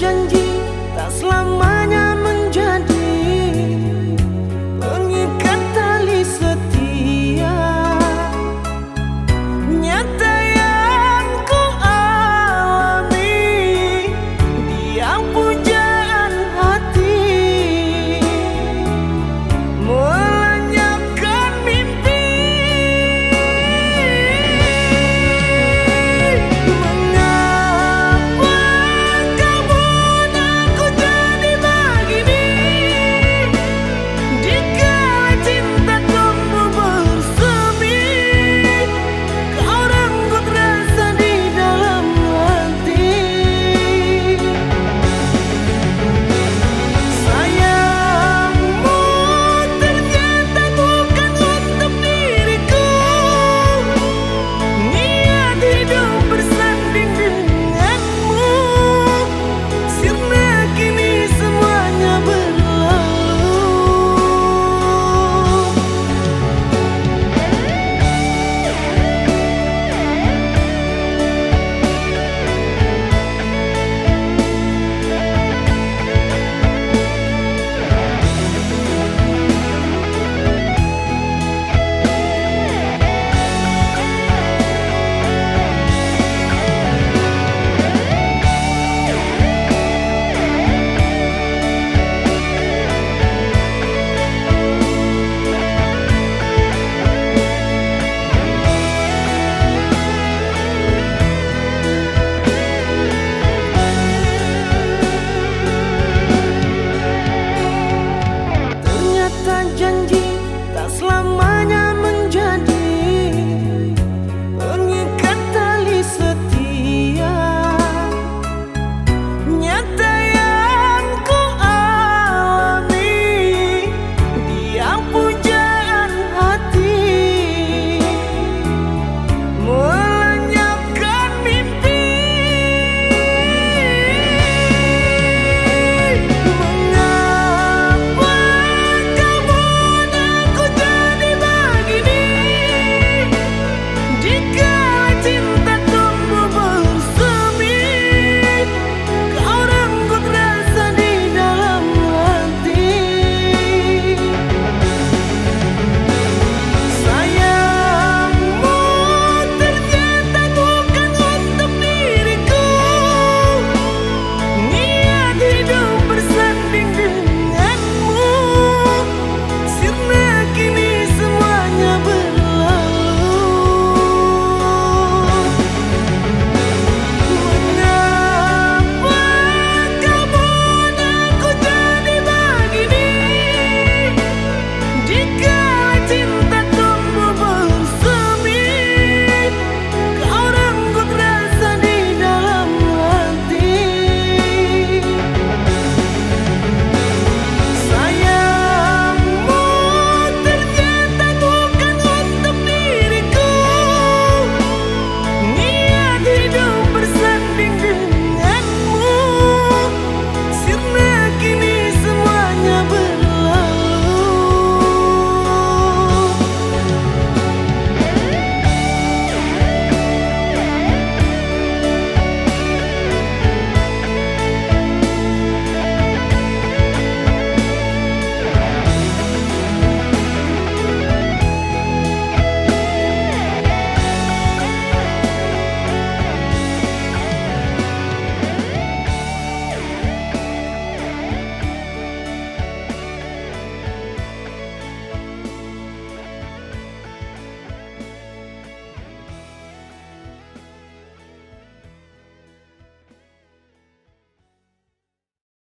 人